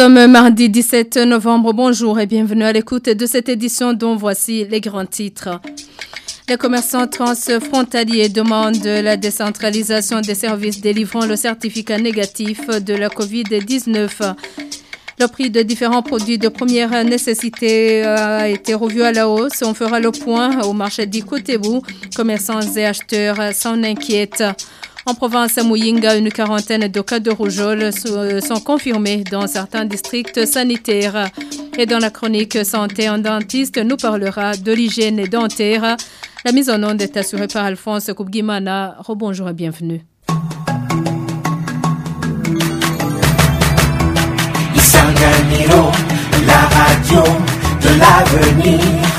Sommes mardi 17 novembre. Bonjour et bienvenue à l'écoute de cette édition dont voici les grands titres. Les commerçants transfrontaliers demandent la décentralisation des services délivrant le certificat négatif de la COVID-19. Le prix de différents produits de première nécessité a été revu à la hausse. On fera le point au marché d'Ikotebou. Commerçants et acheteurs s'en inquiètent. En province à Muyinga, une quarantaine de cas de rougeole sont confirmés dans certains districts sanitaires. Et dans la chronique santé en dentiste, nous parlera de l'hygiène dentaire. La mise en onde est assurée par Alphonse Koubguimana. Rebonjour et bienvenue. la radio de l'avenir.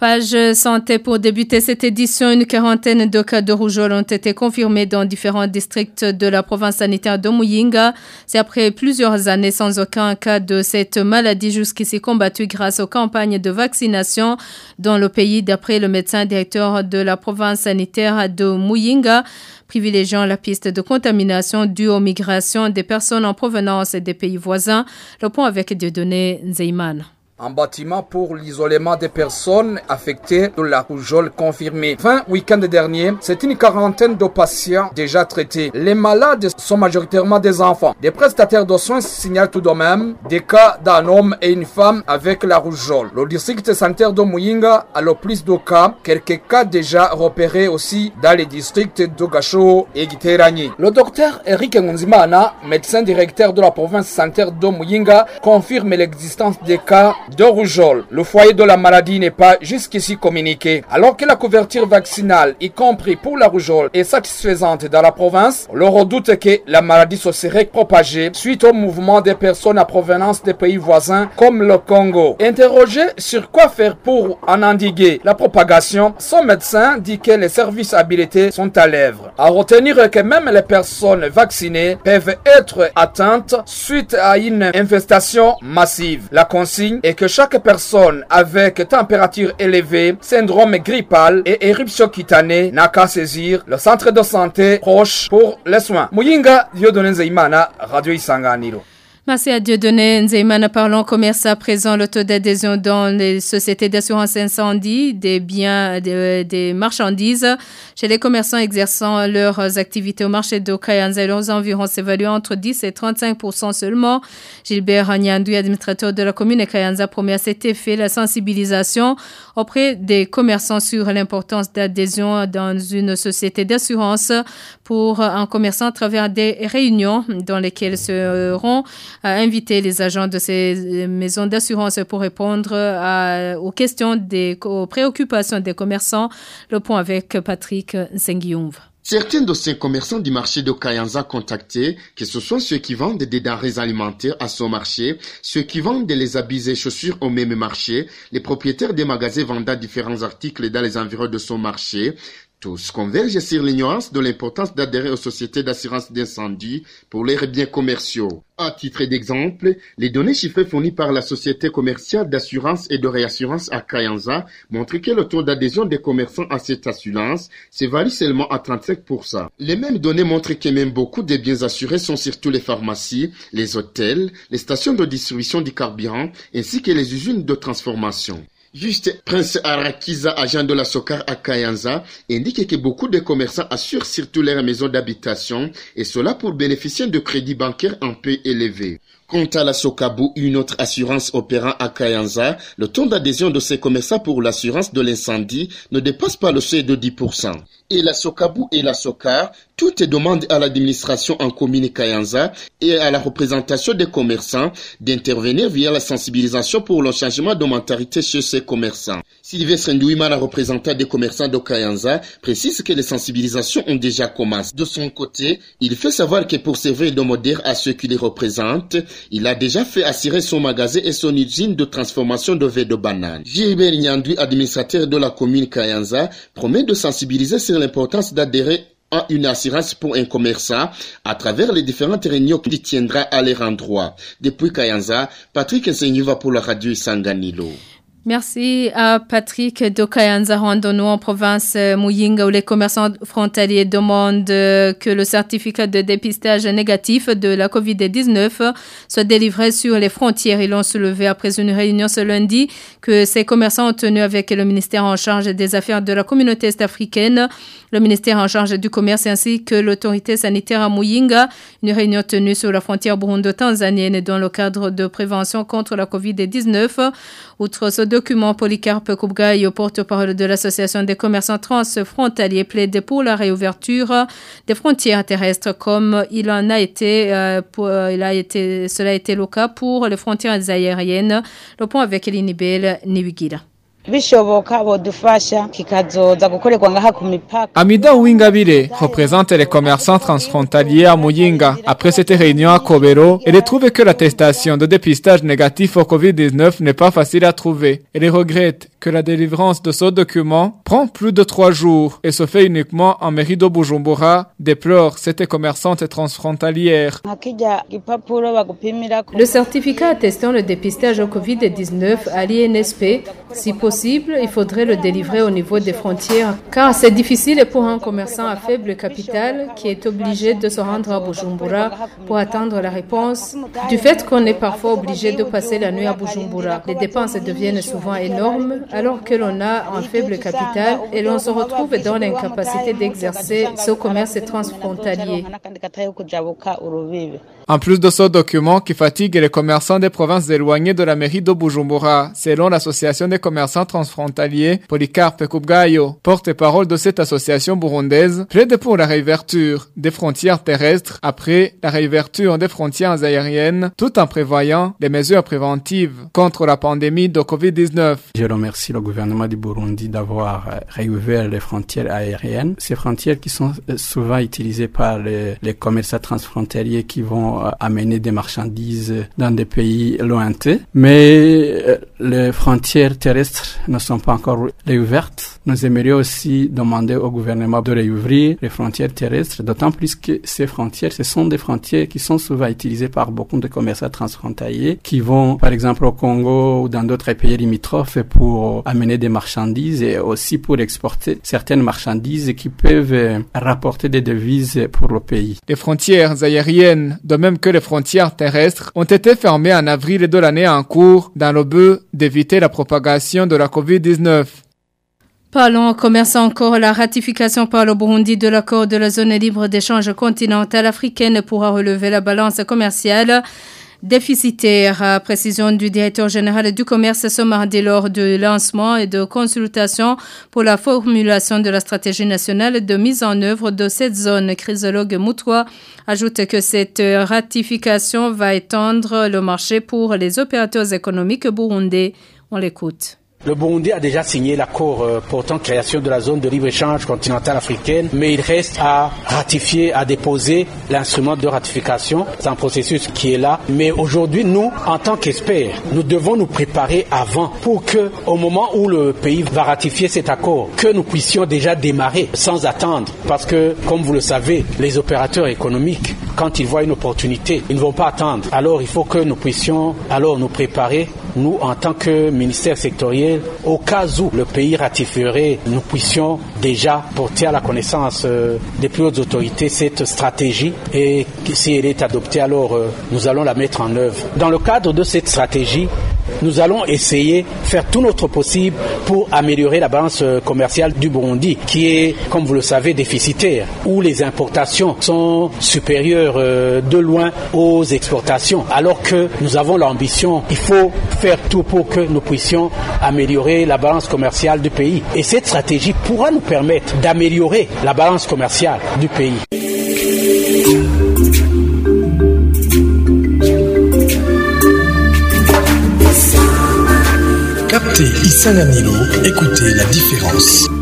Page santé pour débuter cette édition. Une quarantaine de cas de rougeole ont été confirmés dans différents districts de la province sanitaire de Muyinga. C'est après plusieurs années sans aucun cas de cette maladie jusqu'ici combattue grâce aux campagnes de vaccination dans le pays, d'après le médecin directeur de la province sanitaire de Muyinga privilégiant la piste de contamination due aux migrations des personnes en provenance des pays voisins. Le point avec Dieudonné Nzeyman un bâtiment pour l'isolement des personnes affectées de la rougeole confirmée. Fin week-end dernier, c'est une quarantaine de patients déjà traités. Les malades sont majoritairement des enfants. Des prestataires de soins signalent tout de même des cas d'un homme et une femme avec la rougeole. Le district sanitaire de Muyinga a le plus de cas, quelques cas déjà repérés aussi dans les districts de Gacho et Giterani. Le docteur Eric Ngunzimana, médecin directeur de la province sanitaire de Muyinga, confirme l'existence des cas de rougeole. Le foyer de la maladie n'est pas jusqu'ici communiqué. Alors que la couverture vaccinale, y compris pour la rougeole, est satisfaisante dans la province, le redoute que la maladie se serait propagée suite au mouvement des personnes à provenance des pays voisins comme le Congo. Interrogé sur quoi faire pour en endiguer la propagation, son médecin dit que les services habilités sont à l'œuvre. À retenir que même les personnes vaccinées peuvent être atteintes suite à une infestation massive. La consigne est que chaque personne avec température élevée, syndrome grippal et éruption cutanée n'a qu'à saisir le centre de santé proche pour les soins. Muyinga Radio Isanganiro. Merci à Dieudonné Nzeimana. Parlons commerce à présent. Le taux d'adhésion dans les sociétés d'assurance incendie, des biens, des, des, marchandises, chez les commerçants exerçant leurs activités au marché de Kayanza et leurs environs s'évalue entre 10 et 35% seulement. Gilbert Nyandoui, administrateur de la commune de Kayanza, promet à cet effet la sensibilisation auprès des commerçants sur l'importance d'adhésion dans une société d'assurance pour un commerçant à travers des réunions dans lesquelles seront a invité les agents de ces euh, maisons d'assurance pour répondre aux questions des aux préoccupations des commerçants. Le point avec Patrick Senguioumve. Certains de ces commerçants du marché de Kayanza contactés, que ce soit ceux qui vendent des denrées alimentaires à son marché, ceux qui vendent les habits et chaussures au même marché, les propriétaires des magasins vendant différents articles dans les environs de son marché, tous convergent sur l'ignorance de l'importance d'adhérer aux sociétés d'assurance d'incendie pour leurs biens commerciaux. À titre d'exemple, les données chiffrées fournies par la société commerciale d'assurance et de réassurance à Kayanza montrent que le taux d'adhésion des commerçants à cette assurance s'évalue seulement à 35%. Les mêmes données montrent que même beaucoup des biens assurés sont surtout les pharmacies, les hôtels, les stations de distribution du carburant ainsi que les usines de transformation. Juste Prince Arakiza, agent de la Sokar à Kayanza, indique que beaucoup de commerçants assurent surtout leurs maisons d'habitation et cela pour bénéficier de crédits bancaires un peu élevés. Quant à la Sokabu, une autre assurance opérant à Kayanza, le taux d'adhésion de ces commerçants pour l'assurance de l'incendie ne dépasse pas le seuil de 10%. Et la Sokabu et la Sokar, toutes demandent à l'administration en commune Kayanza et à la représentation des commerçants d'intervenir via la sensibilisation pour le changement de mentalité chez ces commerçants. Sylvestre Ndouimana, représentant des commerçants de Kayanza, précise que les sensibilisations ont déjà commencé. De son côté, il fait savoir que pour servir de modèle à ceux qui les représentent, il a déjà fait assurer son magasin et son usine de transformation de verre de banane. Gilbert Nyandui, administrateur de la commune Kayanza, promet de sensibiliser sur l'importance d'adhérer à une assurance pour un commerçant à travers les différentes réunions qu'il tiendra à leur endroit. Depuis Kayanza, Patrick va pour la radio Sanganilo. Merci à Patrick Dokayanza Randono en province euh, Muyinga où les commerçants frontaliers demandent euh, que le certificat de dépistage négatif de la COVID-19 soit délivré sur les frontières. Ils l'ont soulevé après une réunion ce lundi que ces commerçants ont tenu avec le ministère en charge des affaires de la communauté est-africaine, le ministère en charge du commerce ainsi que l'autorité sanitaire à Muyinga. Une réunion tenue sur la frontière burundo-tanzanienne dans le cadre de prévention contre la COVID-19. Outre ce document, Polycarpe Koubgaï, porte-parole de l'Association des commerçants transfrontaliers, plaide pour la réouverture des frontières terrestres comme il en a été, euh, pour, euh, il a été, cela a été le cas pour les frontières aériennes. Le point avec Elinibel Niwigira. Bishoboka bodufasha kikazoza gukorerwa ngaha ku mipaka Amida Ouingabire représente les commerçants transfrontaliers à Muyinga. Après cette réunion à Kobero, elle trouve que l'attestation de dépistage négatif au Covid-19 n'est pas facile à trouver. Elle regrette que la délivrance de ce document prend plus de trois jours et se fait uniquement en mairie de Bujumbura, déplore cette commerçante transfrontalière. Le certificat attestant le dépistage au Covid-19 à l'INSP, si possible, il faudrait le délivrer au niveau des frontières, car c'est difficile pour un commerçant à faible capital qui est obligé de se rendre à Bujumbura pour attendre la réponse, du fait qu'on est parfois obligé de passer la nuit à Bujumbura. Les dépenses deviennent souvent énormes alors que l'on a un faible capital et l'on se retrouve dans l'incapacité d'exercer ce commerce transfrontalier. En plus de ce document qui fatigue les commerçants des provinces éloignées de la mairie de Bujumbura, selon l'association des commerçants transfrontaliers, Polycarpe Kubgayo, porte-parole de cette association burundaise, plaide pour la réouverture des frontières terrestres après la réouverture des frontières aériennes, tout en prévoyant des mesures préventives contre la pandémie de Covid-19. Je remercie le gouvernement du Burundi d'avoir euh, réouvert les frontières aériennes. Ces frontières qui sont euh, souvent utilisées par les, les commerçants transfrontaliers qui vont euh, amener des marchandises dans des pays lointains. Mais les frontières terrestres ne sont pas encore réouvertes. Nous aimerions aussi demander au gouvernement de réouvrir les frontières terrestres, d'autant plus que ces frontières, ce sont des frontières qui sont souvent utilisées par beaucoup de commerçants transfrontaliers qui vont, par exemple, au Congo ou dans d'autres pays limitrophes pour amener des marchandises et aussi pour exporter certaines marchandises qui peuvent rapporter des devises pour le pays. Les frontières aériennes, de même que les frontières terrestres, ont été fermées en avril de l'année en cours dans le but d'éviter la propagation de la COVID-19. Parlons commerce encore. La ratification par le Burundi de l'accord de la zone libre d'échange continentale africaine pourra relever la balance commerciale déficitaire. Précision du directeur général du commerce ce mardi lors de lancement et de consultation pour la formulation de la stratégie nationale de mise en œuvre de cette zone. Chrysologue Moutois ajoute que cette ratification va étendre le marché pour les opérateurs économiques burundais. On l'écoute. Le Burundi a déjà signé l'accord euh, portant création de la zone de libre-échange continentale africaine, mais il reste à ratifier, à déposer l'instrument de ratification. C'est un processus qui est là. Mais aujourd'hui, nous, en tant qu'experts, nous devons nous préparer avant pour que, au moment où le pays va ratifier cet accord, que nous puissions déjà démarrer sans attendre. Parce que, comme vous le savez, les opérateurs économiques, quand ils voient une opportunité, ils ne vont pas attendre. Alors, il faut que nous puissions alors nous préparer nous, en tant que ministère sectoriel, au cas où le pays ratifierait, nous puissions déjà porter à la connaissance euh, des plus hautes autorités cette stratégie et si elle est adoptée, alors euh, nous allons la mettre en œuvre. Dans le cadre de cette stratégie, nous allons essayer faire tout notre possible pour améliorer la balance euh, commerciale du Burundi, qui est, comme vous le savez, déficitaire, où les importations sont supérieures euh, de loin aux exportations, alors que nous avons l'ambition, il faut faire tout pour que nous puissions améliorer la balance commerciale du pays. Et cette stratégie pourra nous permettre d'améliorer la balance commerciale du pays. Captez Isanganilo, écoutez la différence.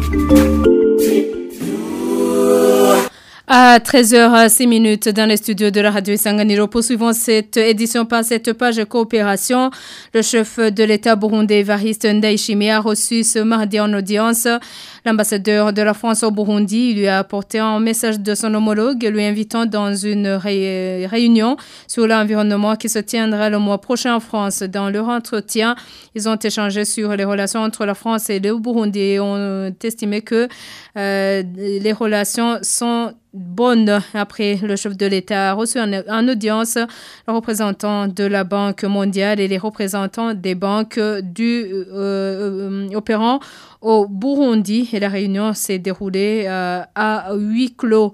À 13h06 dans les studios de la radio Sanganiro, poursuivons cette édition par cette page coopération. Le chef de l'État burundais Variste Ndaishimi a reçu ce mardi en audience l'ambassadeur de la France au Burundi. Il lui a apporté un message de son homologue lui invitant dans une ré réunion sur l'environnement qui se tiendra le mois prochain en France. Dans leur entretien, ils ont échangé sur les relations entre la France et le Burundi et ont estimé que euh, les relations sont bonnes. Après, le chef de l'État a reçu en, en, audience le représentant de la Banque mondiale et les représentants des banques du euh, euh, opérant au Burundi. Et la réunion s'est déroulée euh, à huis clos.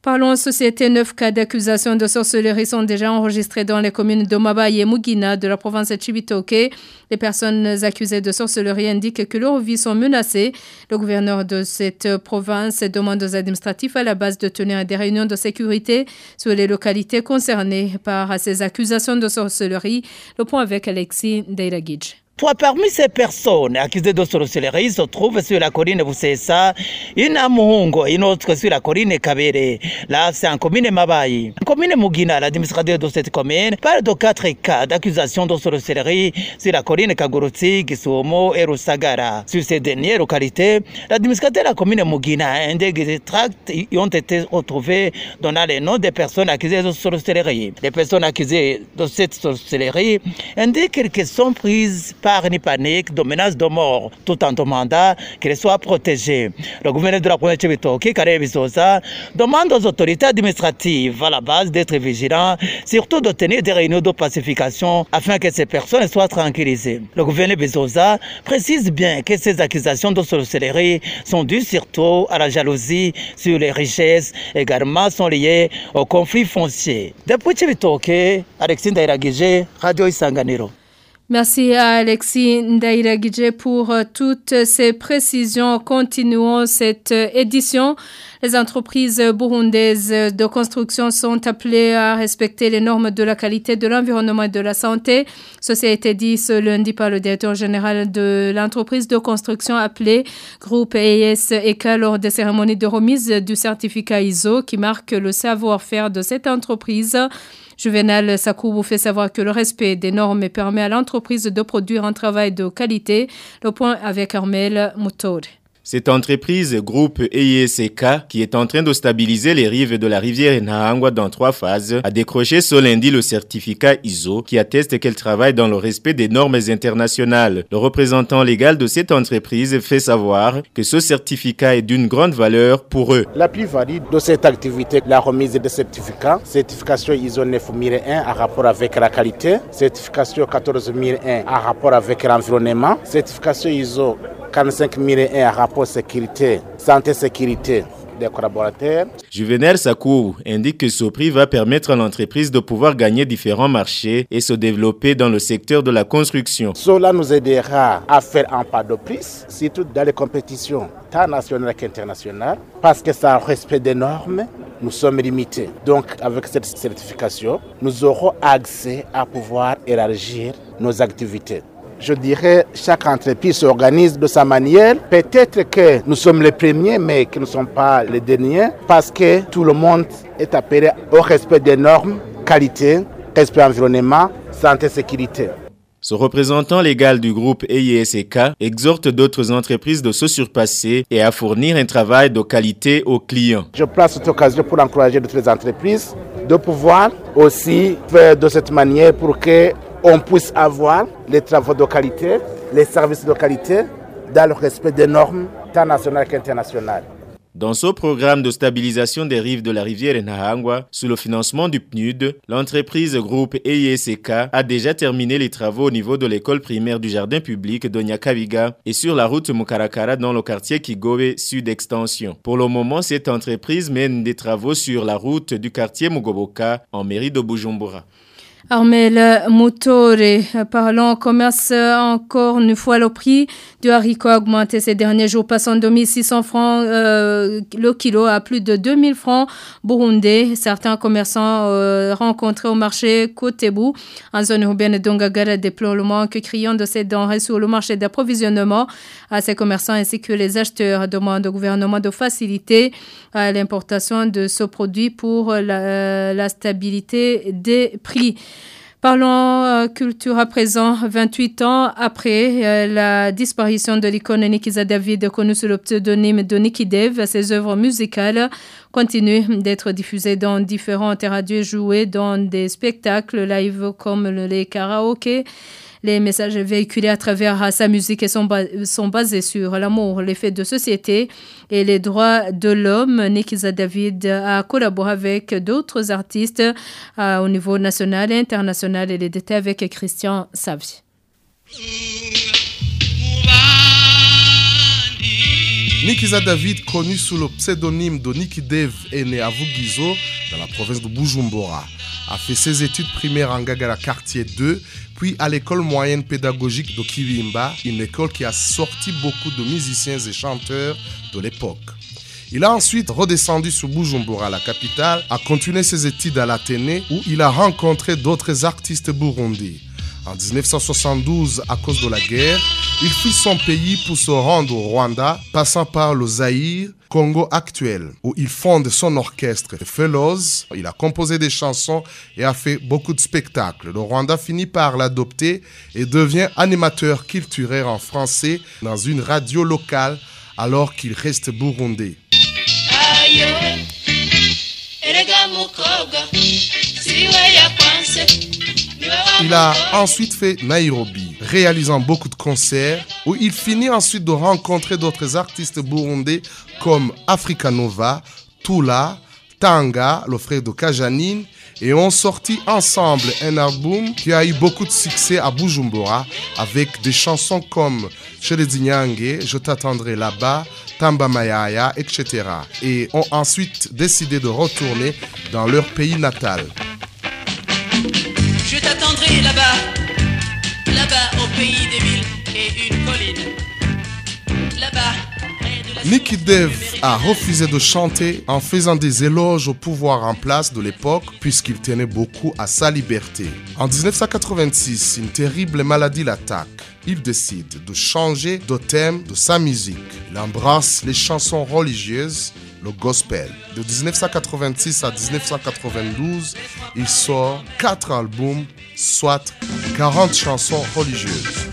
Parlons société, neuf cas d'accusation de sorcellerie sont déjà enregistrés dans les communes de Mabaye et Mugina de la province de Chibitoke. Les personnes accusées de sorcellerie indiquent que leurs vies sont menacées. Le gouverneur de cette province demande aux administratifs à la base de tenir des réunions de sécurité sur les localités concernées par ces accusations de sorcellerie. Le point avec Alexis Deiragidj. Toi, parmi ces personnes accusées de sorcellerie se trouve sur la colline Boussessa, une à Muhungo, une autre sur la colline Kabere. Là, c'est en commune Mabaye. En commune Mugina, l'administrateur de cette commune parle de quatre cas d'accusation de sorcellerie sur la colline Kagurutsi, Kisuomo et Rusagara. Sur ces dernières localités, l'administrateur de la commune Mugina indique que des tracts ont été retrouvés donnant les noms des personnes accusées de sorcellerie. Les personnes accusées de cette sorcellerie indiquent qu'elles sont prises ni panique, de menaces de mort, tout en demandant qu'elles soient protégées. Le gouverneur de la province de Chibitoke, Karebe Bizosa, demande aux autorités administratives à la base d'être vigilants, surtout de tenir des réunions de pacification afin que ces personnes soient tranquillisées. Le gouverneur Bizosa précise bien que ces accusations de sorcellerie sont dues surtout à la jalousie sur les richesses, également sont liées au conflit foncier. Depuis Chibitoke, Alexis Ndairagije, Radio Isanganiro. Merci à Alexis Ndairagidje pour toutes ces précisions. Continuons cette édition. Les entreprises burundaises de construction sont appelées à respecter les normes de la qualité de l'environnement et de la santé. Ceci a été dit ce lundi par le directeur général de l'entreprise de construction appelée Groupe ES ECA lors des cérémonies de remise du certificat ISO qui marque le savoir-faire de cette entreprise. Juvenal Sakoubou fait savoir que le respect des normes permet à l'entreprise de produire un travail de qualité. Le point avec Armel Moutour. Cette entreprise, groupe EISK, qui est en train de stabiliser les rives de la rivière Nahangwa dans trois phases, a décroché ce lundi le certificat ISO qui atteste qu'elle travaille dans le respect des normes internationales. Le représentant légal de cette entreprise fait savoir que ce certificat est d'une grande valeur pour eux. La plus-value de cette activité, la remise de certificats, certification ISO 9001 en rapport avec la qualité, certification 14001 en rapport avec l'environnement, certification ISO 45001 en rapport sécurité, santé, sécurité des collaborateurs. Juvenel Sakou indique que ce prix va permettre à l'entreprise de pouvoir gagner différents marchés et se développer dans le secteur de la construction. Cela nous aidera à faire un pas de plus, surtout dans les compétitions tant nationales qu'internationales, parce que ça respect des normes, nous sommes limités. Donc avec cette certification, nous aurons accès à pouvoir élargir nos activités je dirais, chaque entreprise s'organise de sa manière. Peut-être que nous sommes les premiers, mais que nous ne sommes pas les derniers, parce que tout le monde est appelé au respect des normes, qualité, respect environnement, santé, sécurité. Ce représentant légal du groupe EISK exhorte d'autres entreprises de se surpasser et à fournir un travail de qualité aux clients. Je place cette occasion pour encourager d'autres entreprises de pouvoir aussi faire de cette manière pour que on puisse avoir les travaux de qualité, les services de qualité dans le respect des normes tant nationales qu'internationales. Dans ce programme de stabilisation des rives de la rivière Nahangwa, sous le financement du PNUD, l'entreprise groupe EISK a déjà terminé les travaux au niveau de l'école primaire du jardin public de Nyakaviga et sur la route Mukarakara dans le quartier Kigobe Sud Extension. Pour le moment, cette entreprise mène des travaux sur la route du quartier Mugoboka en mairie de Bujumbura. Armel Motore, parlant commerce encore une fois le prix du haricot a augmenté ces derniers jours, passant de 2600 francs euh, le kilo à plus de 2000 francs burundais. Certains commerçants euh, rencontrés au marché Kotebou, en zone urbaine d'Ongagara, déplorent le manque criant de ces denrées sur le marché d'approvisionnement. À ces commerçants ainsi que les acheteurs demandent au gouvernement de faciliter euh, l'importation de ce produit pour la, la stabilité des prix. Parlons euh, culture à présent, 28 ans après euh, la disparition de l'icône Nikiza David, connue sous le pseudonyme de Niki Dev. Ses œuvres musicales continuent d'être diffusées dans différentes radios jouées dans des spectacles live comme les karaokés. Les messages véhiculés à travers sa musique sont basés sur l'amour, les faits de société et les droits de l'homme. Nikiza David a collaboré avec d'autres artistes euh, au niveau national et international et les détails avec Christian Savi. Nikiza David, connu sous le pseudonyme de Niki Dev, est né à Vugizo, dans la province de Bujumbura. A fait ses études primaires en Gagara quartier 2, puis à l'école moyenne pédagogique de Kirimba, une école qui a sorti beaucoup de musiciens et chanteurs de l'époque. Il a ensuite redescendu sur Bujumbura, la capitale, a continué ses études à l'Athénée où il a rencontré d'autres artistes burundais. En 1972, à cause de la guerre, il fuit son pays pour se rendre au Rwanda, passant par le Zaïre, Congo actuel, où il fonde son orchestre Fellows. Il a composé des chansons et a fait beaucoup de spectacles. Le Rwanda finit par l'adopter et devient animateur culturel en français dans une radio locale alors qu'il reste burundais. Il a ensuite fait Nairobi, réalisant beaucoup de concerts, où il finit ensuite de rencontrer d'autres artistes burundais comme Africa Nova, Tula, Tanga, le frère de Kajanine, et ont sorti ensemble un album qui a eu beaucoup de succès à Bujumbura avec des chansons comme Nyange, Je t'attendrai là-bas, Tamba Mayaya, etc. Et ont ensuite décidé de retourner dans leur pays natal. Je t'attendrai là-bas, là-bas au pays des villes et une colline. Là-bas. Nicky Dev a refusé de chanter en faisant des éloges au pouvoir en place de l'époque puisqu'il tenait beaucoup à sa liberté. En 1986, une terrible maladie l'attaque. Il décide de changer de thème de sa musique. Il embrasse les chansons religieuses le gospel. De 1986 à 1992, il sort 4 albums, soit 40 chansons religieuses.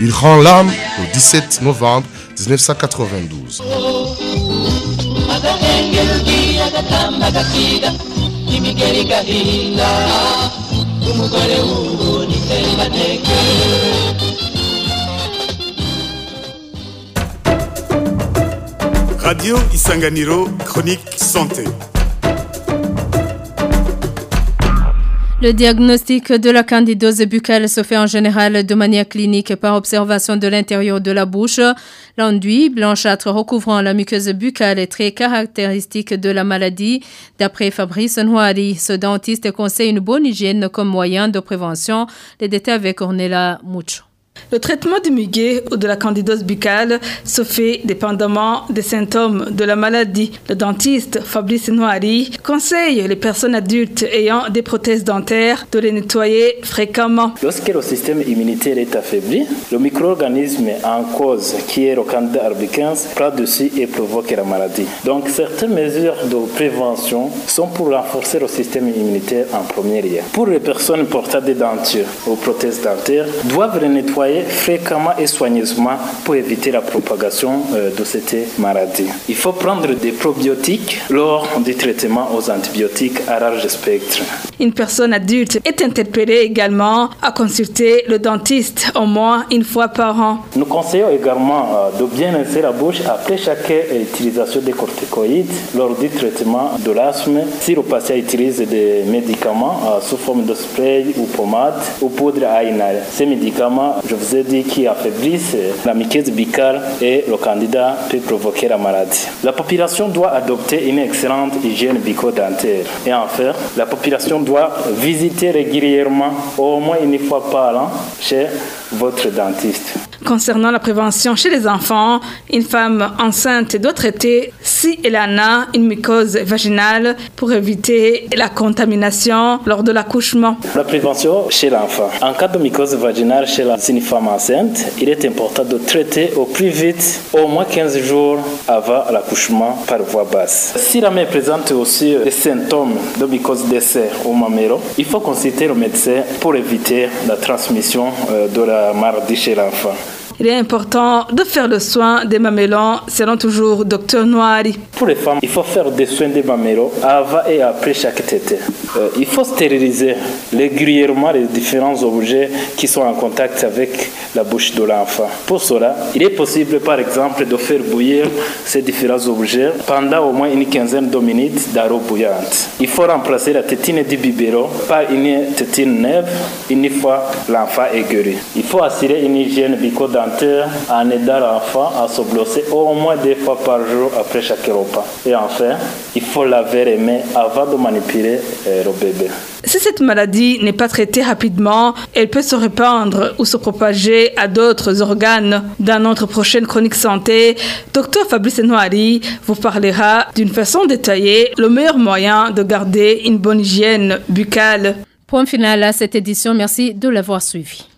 Il rend l'âme le 17 novembre 1992. Radio Isanganiro, chronique santé. Le diagnostic de la candidose buccale se fait en général de manière clinique par observation de l'intérieur de la bouche. L'enduit blanchâtre recouvrant la muqueuse buccale est très caractéristique de la maladie. D'après Fabrice Noiri, ce dentiste conseille une bonne hygiène comme moyen de prévention. Les détails avec Ornella Mucho. Le traitement du muguet ou de la candidose buccale se fait dépendamment des symptômes de la maladie. Le dentiste Fabrice Noiri conseille les personnes adultes ayant des prothèses dentaires de les nettoyer fréquemment. Lorsque le système immunitaire est affaibli, le micro-organisme en cause, qui est le candida albicans, prend dessus et provoque la maladie. Donc certaines mesures de prévention sont pour renforcer le système immunitaire en premier lieu. Pour les personnes portant des dentures ou prothèses dentaires, doivent les nettoyer fréquemment et soigneusement pour éviter la propagation de cette maladie. Il faut prendre des probiotiques lors du traitement aux antibiotiques à large spectre. Une personne adulte est interpellée également à consulter le dentiste au moins une fois par an. Nous conseillons également de bien laisser la bouche après chaque utilisation des corticoïdes lors du traitement de l'asthme. Si le patient utilise des médicaments sous forme de spray ou pommade ou poudre à inhaler, ces médicaments, je vous ai dit, qui affaiblissent la muqueuse buccale et le candidat peut provoquer la maladie. La population doit adopter une excellente hygiène bucco-dentaire. Et enfin, la population doit visiter régulièrement, au moins une fois par an, chez votre dentiste. Concernant la prévention chez les enfants, une femme enceinte doit traiter, si elle en a, une mycose vaginale pour éviter la contamination lors de l'accouchement. La prévention chez l'enfant. En cas de mycose vaginale chez une femme enceinte, il est important de traiter au plus vite, au moins 15 jours avant l'accouchement par voie basse. Si la mère présente aussi des symptômes de mycose d'essai au mamero, il faut consulter le médecin pour éviter la transmission euh, de la maladie chez l'enfant. Il est important de faire le soin des mamellons, selon toujours Dr Noiri. Pour les femmes, il faut faire des soins des mamelles avant et après chaque tétée. Euh, il faut stériliser régulièrement les différents objets qui sont en contact avec la bouche de l'enfant. Pour cela, il est possible par exemple de faire bouillir ces différents objets pendant au moins une quinzaine de minutes d'eau bouillante. Il faut remplacer la tétine du biberon par une tétine neuve une fois l'enfant est. Il faut assurer une hygiène en aidant l'enfant à se brosser au moins deux fois par jour après chaque repas. Et enfin, il faut laver les mains avant de manipuler euh, le bébé. Si cette maladie n'est pas traitée rapidement, elle peut se répandre ou se propager à d'autres organes. Dans notre prochaine chronique santé, Dr Fabrice Noiri vous parlera d'une façon détaillée le meilleur moyen de garder une bonne hygiène buccale. Point final à cette édition. Merci de l'avoir suivi.